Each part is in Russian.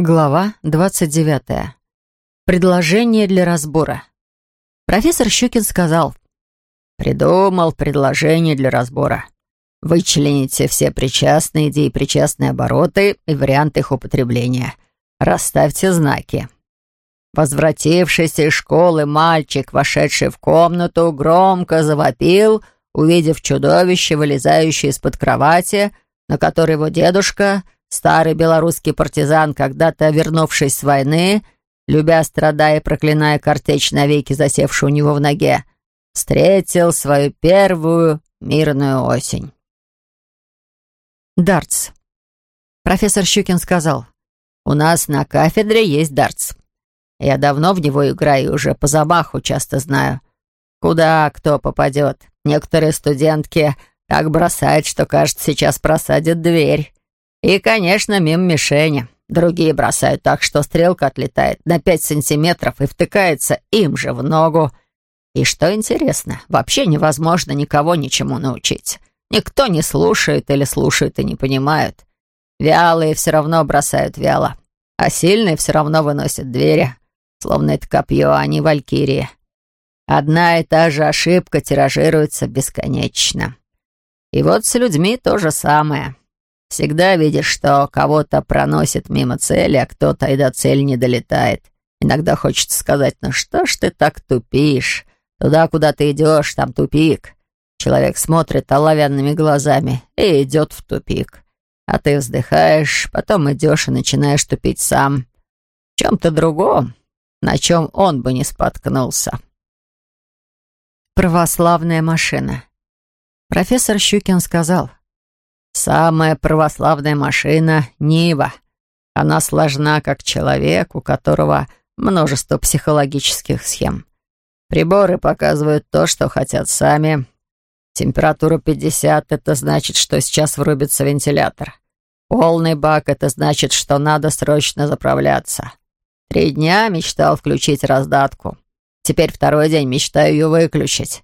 Глава 29. Предложение для разбора. Профессор Щукин сказал, «Придумал предложение для разбора. Вычлените все причастные идеи, причастные обороты и варианты их употребления. Расставьте знаки. Возвратившийся из школы мальчик, вошедший в комнату, громко завопил, увидев чудовище, вылезающее из-под кровати, на которой его дедушка — Старый белорусский партизан, когда-то вернувшись с войны, любя, страдая и проклиная картечь навеки, засевшую у него в ноге, встретил свою первую мирную осень. Дартс. Профессор Щукин сказал, «У нас на кафедре есть дартс. Я давно в него играю, уже по замаху часто знаю. Куда кто попадет. Некоторые студентки так бросают, что, кажется, сейчас просадят дверь. И, конечно, мимо мишени. Другие бросают так, что стрелка отлетает на пять сантиметров и втыкается им же в ногу. И что интересно, вообще невозможно никого ничему научить. Никто не слушает или слушает и не понимают. Вялые все равно бросают вяло, а сильные все равно выносят двери, словно это копье, а не валькирии. Одна и та же ошибка тиражируется бесконечно. И вот с людьми то же самое. Всегда видишь, что кого-то проносит мимо цели, а кто-то и до цели не долетает. Иногда хочется сказать, ну что ж ты так тупишь? Туда, куда ты идешь, там тупик. Человек смотрит оловянными глазами и идет в тупик. А ты вздыхаешь, потом идешь и начинаешь тупить сам. В чем-то другом, на чем он бы не споткнулся. Православная машина. Профессор Щукин сказал, Самая православная машина — Нива. Она сложна, как человек, у которого множество психологических схем. Приборы показывают то, что хотят сами. Температура 50 — это значит, что сейчас врубится вентилятор. Полный бак — это значит, что надо срочно заправляться. Три дня мечтал включить раздатку. Теперь второй день мечтаю ее выключить.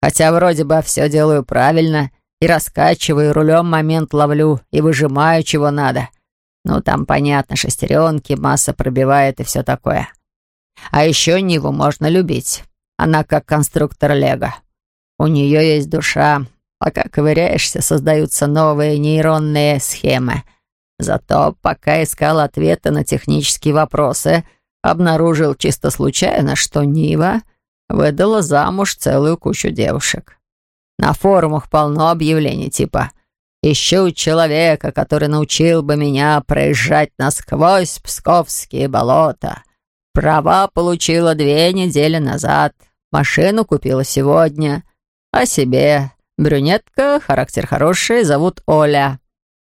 Хотя вроде бы все делаю правильно — и раскачиваю, рулем момент ловлю и выжимаю, чего надо. Ну, там, понятно, шестеренки, масса пробивает и все такое. А еще Ниву можно любить. Она как конструктор Лего. У нее есть душа. Пока ковыряешься, создаются новые нейронные схемы. Зато пока искал ответы на технические вопросы, обнаружил чисто случайно, что Нива выдала замуж целую кучу девушек. На форумах полно объявлений типа «Ищу человека, который научил бы меня проезжать насквозь псковские болота. Права получила две недели назад, машину купила сегодня. О себе. Брюнетка, характер хороший, зовут Оля».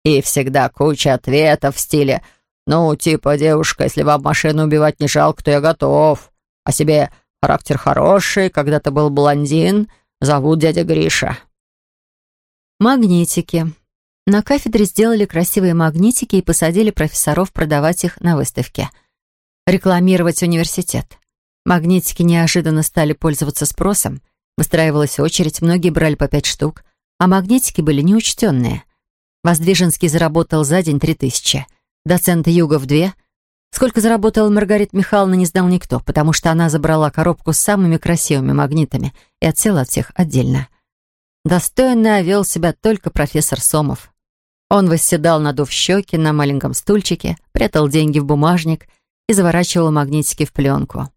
И всегда куча ответов в стиле «Ну, типа, девушка, если вам машину убивать не жалко, то я готов». О себе характер хороший, когда-то был блондин — Зовут дядя Гриша». Магнитики. На кафедре сделали красивые магнитики и посадили профессоров продавать их на выставке. Рекламировать университет. Магнитики неожиданно стали пользоваться спросом. Выстраивалась очередь, многие брали по пять штук, а магнитики были неучтенные. Воздвиженский заработал за день три тысячи. Доцент Югов — две — Сколько заработала Маргарита Михайловна, не знал никто, потому что она забрала коробку с самыми красивыми магнитами и отсела от всех отдельно. Достойно вел себя только профессор Сомов. Он восседал, надув щеки на маленьком стульчике, прятал деньги в бумажник и заворачивал магнитики в пленку.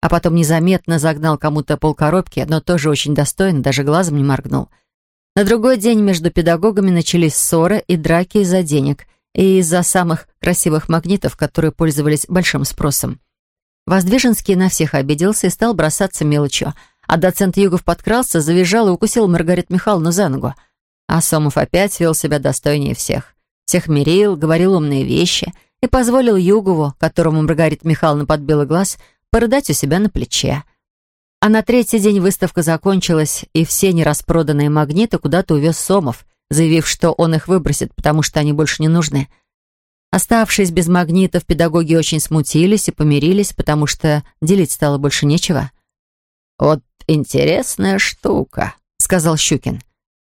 А потом незаметно загнал кому-то полкоробки, но тоже очень достойно, даже глазом не моргнул. На другой день между педагогами начались ссоры и драки из-за денег — и из-за самых красивых магнитов, которые пользовались большим спросом. Воздвиженский на всех обиделся и стал бросаться мелочью, а доцент Югов подкрался, завизжал и укусил Маргариту Михайловну за ногу. А Сомов опять вел себя достойнее всех. Всех мирил, говорил умные вещи и позволил Югову, которому Маргарита Михайловна подбила глаз, порыдать у себя на плече. А на третий день выставка закончилась, и все нераспроданные магниты куда-то увез Сомов, заявив, что он их выбросит, потому что они больше не нужны. Оставшись без магнитов, педагоги очень смутились и помирились, потому что делить стало больше нечего. «Вот интересная штука», — сказал Щукин.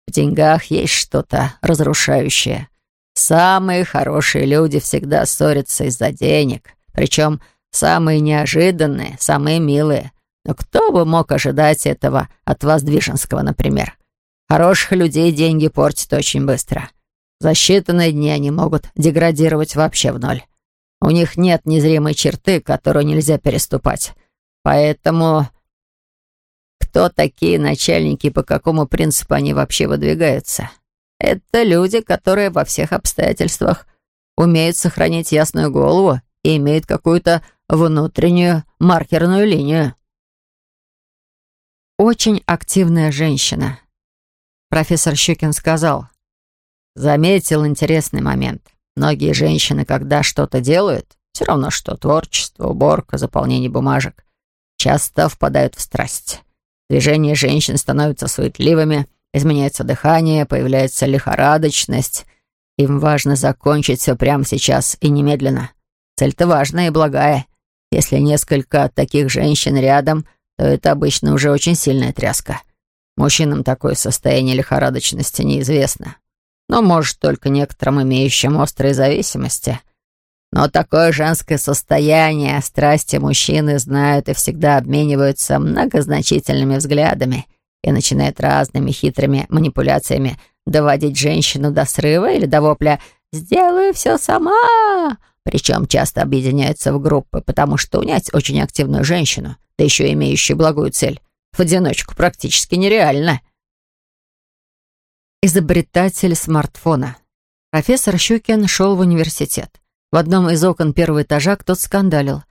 «В деньгах есть что-то разрушающее. Самые хорошие люди всегда ссорятся из-за денег, причем самые неожиданные, самые милые. Но кто бы мог ожидать этого от Воздвиженского, например? Хороших людей деньги портят очень быстро. За считанные дни они могут деградировать вообще в ноль. У них нет незримой черты, которую нельзя переступать. Поэтому кто такие начальники по какому принципу они вообще выдвигаются? Это люди, которые во всех обстоятельствах умеют сохранить ясную голову и имеют какую-то внутреннюю маркерную линию. Очень активная женщина. Профессор Щукин сказал. Заметил интересный момент. Многие женщины, когда что-то делают, все равно что творчество, уборка, заполнение бумажек, часто впадают в страсть. Движения женщин становятся суетливыми, изменяется дыхание, появляется лихорадочность. Им важно закончить все прямо сейчас и немедленно. Цель-то важная и благая. Если несколько таких женщин рядом, то это обычно уже очень сильная тряска. Мужчинам такое состояние лихорадочности неизвестно. Но, может, только некоторым имеющим острые зависимости. Но такое женское состояние, страсти мужчины знают и всегда обмениваются многозначительными взглядами и начинают разными хитрыми манипуляциями доводить женщину до срыва или до вопля «сделаю все сама». Причем часто объединяются в группы, потому что унять очень активную женщину, да еще имеющую благую цель, в одиночку практически нереально. Изобретатель смартфона. Профессор Щукин шел в университет. В одном из окон первого этажа кто-то скандалил.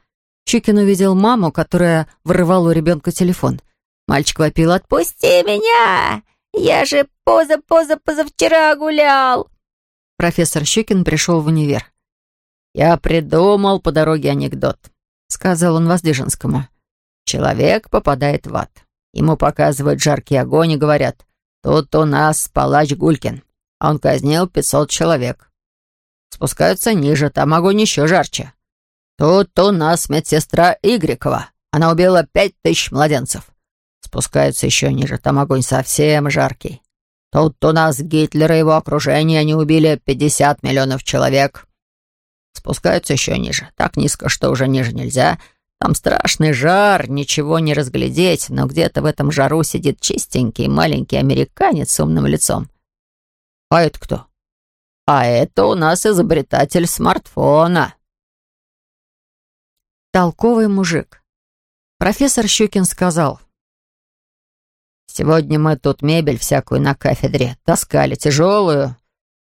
Щукин увидел маму, которая вырывала у ребенка телефон. Мальчик вопил «Отпусти меня! Я же поза-поза-позавчера гулял!» Профессор Щукин пришел в универ. «Я придумал по дороге анекдот», — сказал он Воздвиженскому. «Человек попадает в ад. Ему показывают жаркий огонь и говорят, тут у нас палач Гулькин, он казнил пятьсот человек. Спускаются ниже, там огонь еще жарче. Тут у нас медсестра Игрекова. Она убила пять тысяч младенцев. Спускаются еще ниже, там огонь совсем жаркий. Тут у нас Гитлер и его окружение, они убили 50 миллионов человек. Спускаются еще ниже, так низко, что уже ниже нельзя. Там страшный жар, ничего не разглядеть, но где-то в этом жару сидит чистенький маленький американец с умным лицом. А это кто? А это у нас изобретатель смартфона. Толковый мужик. Профессор Щукин сказал. Сегодня мы тут мебель всякую на кафедре таскали, тяжелую.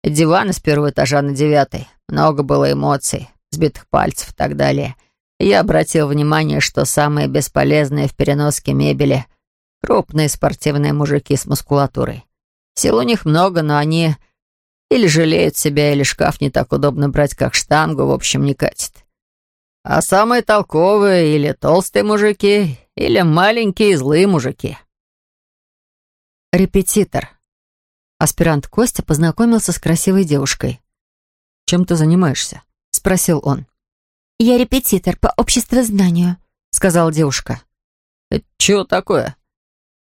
Диваны с первого этажа на девятый. Много было эмоций, сбитых пальцев и так далее. Я обратил внимание, что самые бесполезные в переноске мебели — крупные спортивные мужики с мускулатурой. Сил у них много, но они или жалеют себя, или шкаф не так удобно брать, как штангу, в общем, не катит. А самые толковые или толстые мужики, или маленькие злые мужики. Репетитор. Аспирант Костя познакомился с красивой девушкой. «Чем ты занимаешься?» — спросил он. «Я репетитор по обществознанию», — сказала девушка. «Это чего такое?»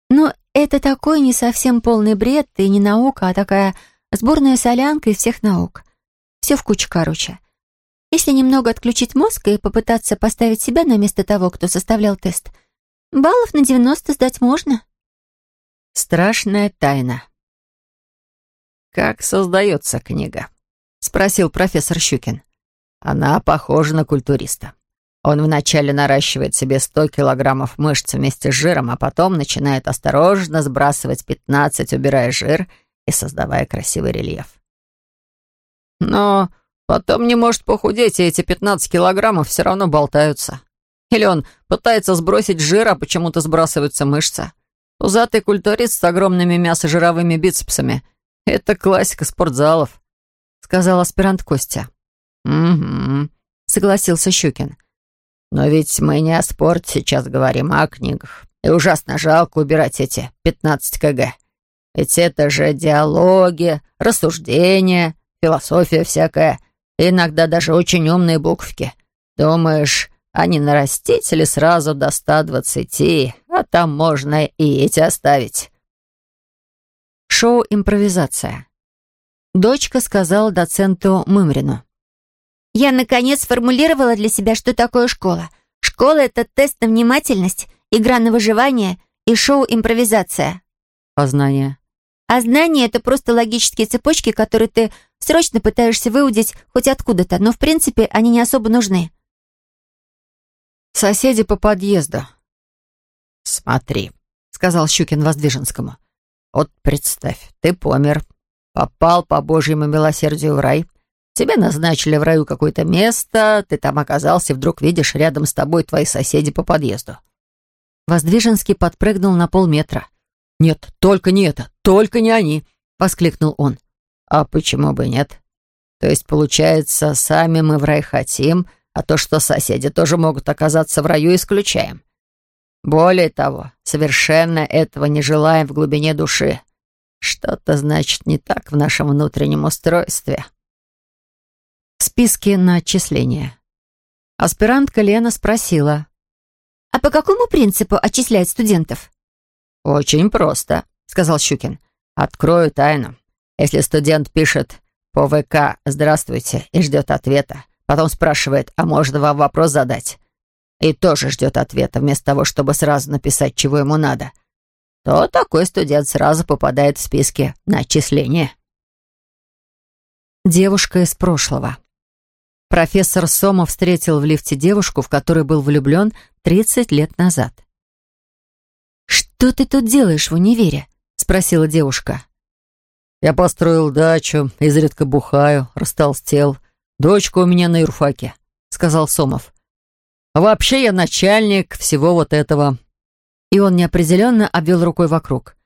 «Ну, это такой не совсем полный бред и не наука, а такая Сборная солянка из всех наук. Все в кучу, короче. Если немного отключить мозг и попытаться поставить себя на место того, кто составлял тест, баллов на 90 сдать можно. Страшная тайна. «Как создается книга?» — спросил профессор Щукин. «Она похожа на культуриста. Он вначале наращивает себе 100 килограммов мышц вместе с жиром, а потом начинает осторожно сбрасывать 15, убирая жир — и создавая красивый рельеф. Но потом не может похудеть, и эти 15 килограммов все равно болтаются. Или он пытается сбросить жир, а почему-то сбрасываются мышцы. Пузатый культурист с огромными мясо-жировыми бицепсами — это классика спортзалов, — сказал аспирант Костя. «Угу», — согласился Щукин. «Но ведь мы не о спорте сейчас говорим, а о книгах. И ужасно жалко убирать эти 15 кг. Ведь это же диалоги, рассуждения, философия всякая, иногда даже очень умные буковки. Думаешь, а не нарастить ли сразу до 120, а там можно и эти оставить. Шоу «Импровизация». Дочка сказала доценту Мымрину. «Я, наконец, сформулировала для себя, что такое школа. Школа — это тест на внимательность, игра на выживание и шоу-импровизация». «А знания?» «А знания — это просто логические цепочки, которые ты срочно пытаешься выудить хоть откуда-то, но, в принципе, они не особо нужны». «Соседи по подъезду». «Смотри», — сказал Щукин Воздвиженскому. «Вот представь, ты помер, попал по Божьему милосердию в рай». Тебе назначили в раю какое-то место, ты там оказался, вдруг видишь рядом с тобой твои соседи по подъезду». Воздвиженский подпрыгнул на полметра. «Нет, только не это, только не они!» — воскликнул он. «А почему бы нет? То есть, получается, сами мы в рай хотим, а то, что соседи тоже могут оказаться в раю, исключаем. Более того, совершенно этого не желаем в глубине души. Что-то, значит, не так в нашем внутреннем устройстве» списке на отчисление. Аспирантка Лена спросила. «А по какому принципу отчисляют студентов?» «Очень просто», — сказал Щукин. «Открою тайну. Если студент пишет по ВК «Здравствуйте» и ждет ответа, потом спрашивает, а можно вам вопрос задать, и тоже ждет ответа, вместо того, чтобы сразу написать, чего ему надо, то такой студент сразу попадает в списки на отчисление». Девушка из прошлого. Профессор Сомов встретил в лифте девушку, в которой был влюблен 30 лет назад. «Что ты тут делаешь в универе?» — спросила девушка. «Я построил дачу, изредка бухаю, растолстел. Дочка у меня на юрфаке», — сказал Сомов. «А вообще я начальник всего вот этого». И он неопределенно обвел рукой вокруг.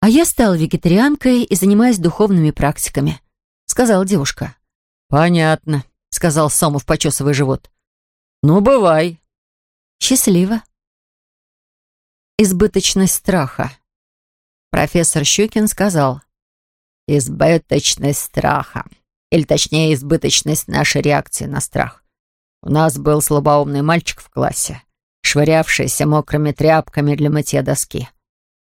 «А я стала вегетарианкой и занимаюсь духовными практиками», — сказала девушка. «Понятно», сказал Сомов, почесывая живот. «Ну, бывай». «Счастливо». Избыточность страха. Профессор Щукин сказал. «Избыточность страха. Или точнее, избыточность нашей реакции на страх. У нас был слабоумный мальчик в классе, швырявшийся мокрыми тряпками для мытья доски.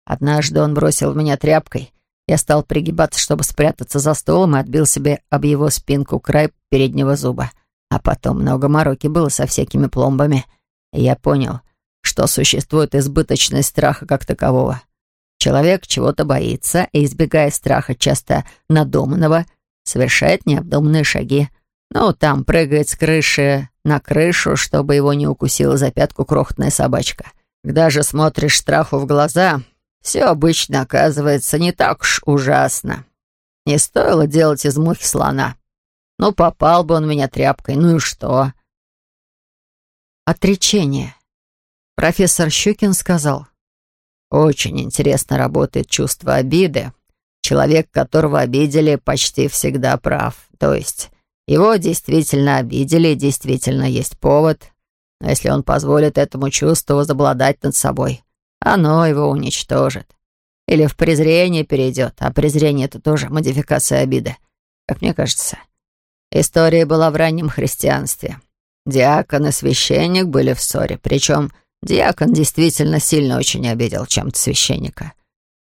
Однажды он бросил меня тряпкой. Я стал пригибаться, чтобы спрятаться за столом, и отбил себе об его спинку край переднего зуба. А потом много мороки было со всякими пломбами. И я понял, что существует избыточность страха как такового. Человек чего-то боится и, избегая страха часто надуманного, совершает необдуманные шаги. Ну, там прыгает с крыши на крышу, чтобы его не укусила за пятку крохотная собачка. Когда же смотришь страху в глаза, все обычно оказывается не так уж ужасно. Не стоило делать из мухи слона. Ну, попал бы он меня тряпкой, ну и что? Отречение. Профессор Щукин сказал. Очень интересно работает чувство обиды. Человек, которого обидели, почти всегда прав. То есть его действительно обидели, действительно есть повод. Но если он позволит этому чувству возобладать над собой, оно его уничтожит. Или в презрение перейдет, а презрение — это тоже модификация обиды, как мне кажется. История была в раннем христианстве. Диакон и священник были в ссоре, причем диакон действительно сильно очень обидел чем-то священника.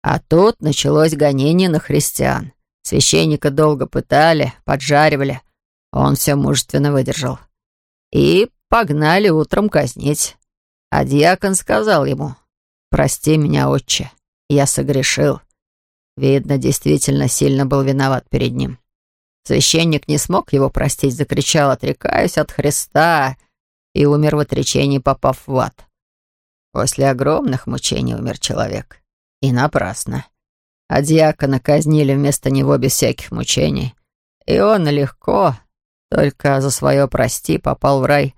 А тут началось гонение на христиан. Священника долго пытали, поджаривали. Он все мужественно выдержал. И погнали утром казнить. А диакон сказал ему, «Прости меня, отче, я согрешил». Видно, действительно сильно был виноват перед ним. Священник не смог его простить, закричал «Отрекаюсь от Христа!» и умер в отречении, попав в ад. После огромных мучений умер человек. И напрасно. А диакона казнили вместо него без всяких мучений. И он легко, только за свое «прости» попал в рай,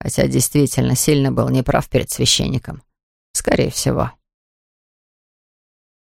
хотя действительно сильно был неправ перед священником. Скорее всего.